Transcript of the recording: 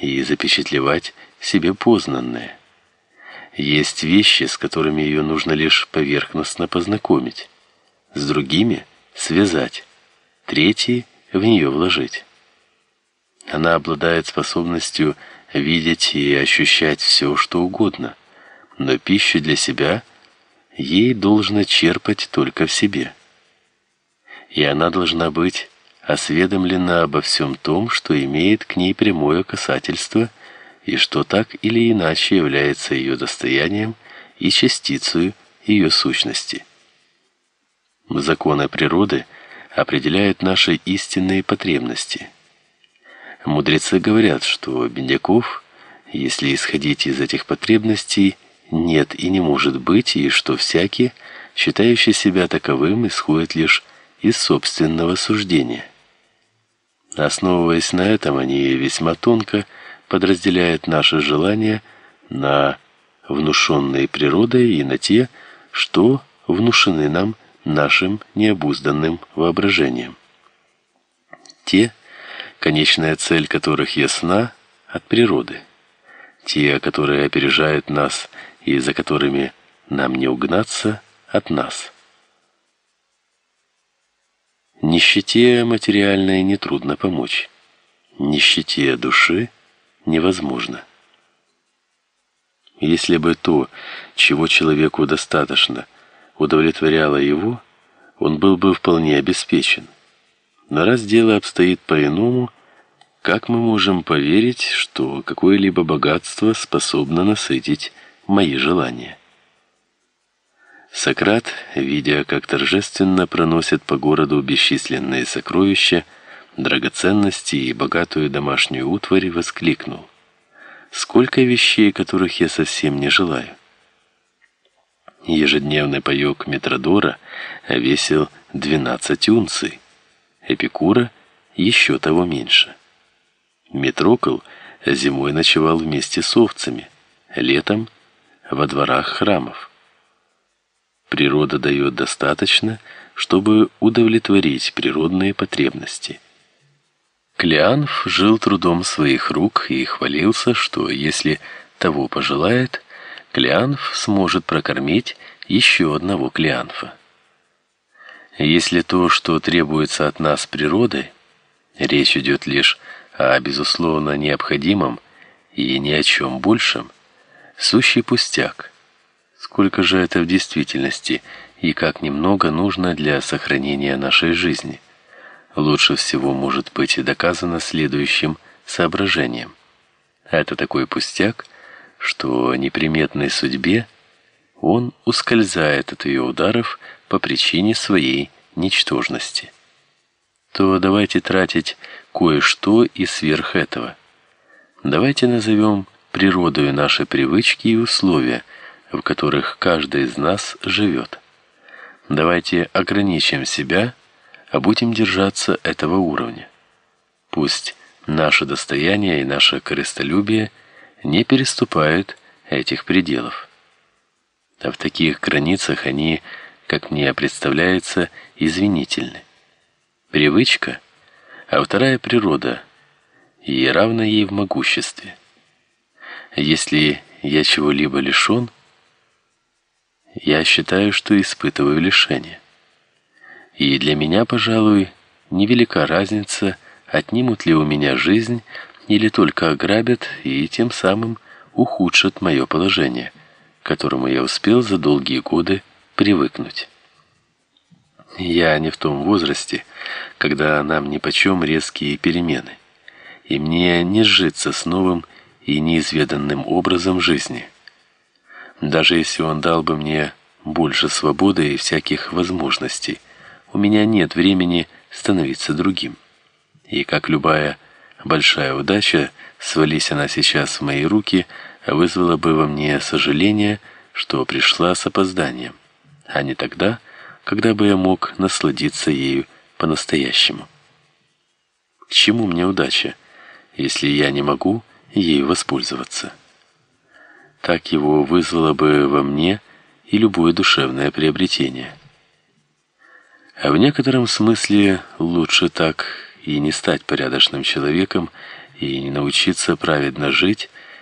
и запечатлевать себе познанное. Есть вещи, с которыми ее нужно лишь поверхностно познакомить, с другими связать, третьи в нее вложить. Она обладает способностью видеть и ощущать все, что угодно, но пищу для себя ей должно черпать только в себе. И она должна быть осведомлена обо всем том, что имеет к ней прямое касательство и что так или иначе является ее достоянием и частицей ее сущности. Законы природы определяют наши истинные потребности. Мудрецы говорят, что бедняков, если исходить из этих потребностей, нет и не может быть, и что всякий, считающий себя таковым, исходит лишь из собственного суждения. Основываясь на этом, они весьма тонко подразделяют наши желания на внушенные природой и на те, что внушены нам нашим необузданным воображением. Те, конечная цель которых ясна от природы, те, которые опережают нас и за которыми нам не угнаться от нас. Нищете материальной нетрудно помочь. Нищете души невозможно. Если бы то, чего человеку достаточно, удовлетворяло его, он был бы вполне обеспечен. Но раз дело обстоит по-иному, как мы можем поверить, что какое-либо богатство способно насытить мои желания? Сократ, видя, как торжественно проносят по городу бесчисленные сокровища, драгоценности и богатую домашнюю утварь, воскликнул: "Сколько вещей, которых я совсем не желаю!" Ежедневный паёк Метродора весил 12 унций, Эпикура еще того меньше. Метрокл зимой ночевал вместе с овцами, летом во дворах храмов. Природа дает достаточно, чтобы удовлетворить природные потребности. Клеанф жил трудом своих рук и хвалился, что если того пожелает, Клеанф сможет прокормить еще одного Клеанфа. Если то, что требуется от нас природой, речь идет лишь о безусловно необходимом и ни о чем большем, сущий пустяк – Сколько же это в действительности и как немного нужно для сохранения нашей жизни? Лучше всего может быть доказано следующим соображением. Это такой пустяк, что неприметной судьбе он ускользает от ее ударов по причине своей ничтожности. То давайте тратить кое-что и сверх этого. Давайте назовем природой наши привычки и условия – в которых каждый из нас живет. Давайте ограничим себя, а будем держаться этого уровня. Пусть наше достояние и наше корыстолюбие не переступают этих пределов. А в таких границах они, как мне представляется, извинительны. Привычка, а вторая природа, и равна ей в могуществе. Если я чего-либо лишен, я считаю, что испытываю лишение. И для меня, пожалуй, невелика разница, отнимут ли у меня жизнь или только ограбят и тем самым ухудшат мое положение, к которому я успел за долгие годы привыкнуть. Я не в том возрасте, когда нам нипочем резкие перемены, и мне не сжиться с новым и неизведанным образом жизни. Даже если он дал бы мне больше свободы и всяких возможностей, у меня нет времени становиться другим. И как любая большая удача, свались она сейчас в мои руки, вызвала бы во мне сожаление, что пришла с опозданием, а не тогда, когда бы я мог насладиться ею по-настоящему. К чему мне удача, если я не могу ею воспользоваться? так его вызвало бы во мне и любое душевное приобретение. А в некотором смысле лучше так и не стать порядочным человеком и не научиться праведно жить,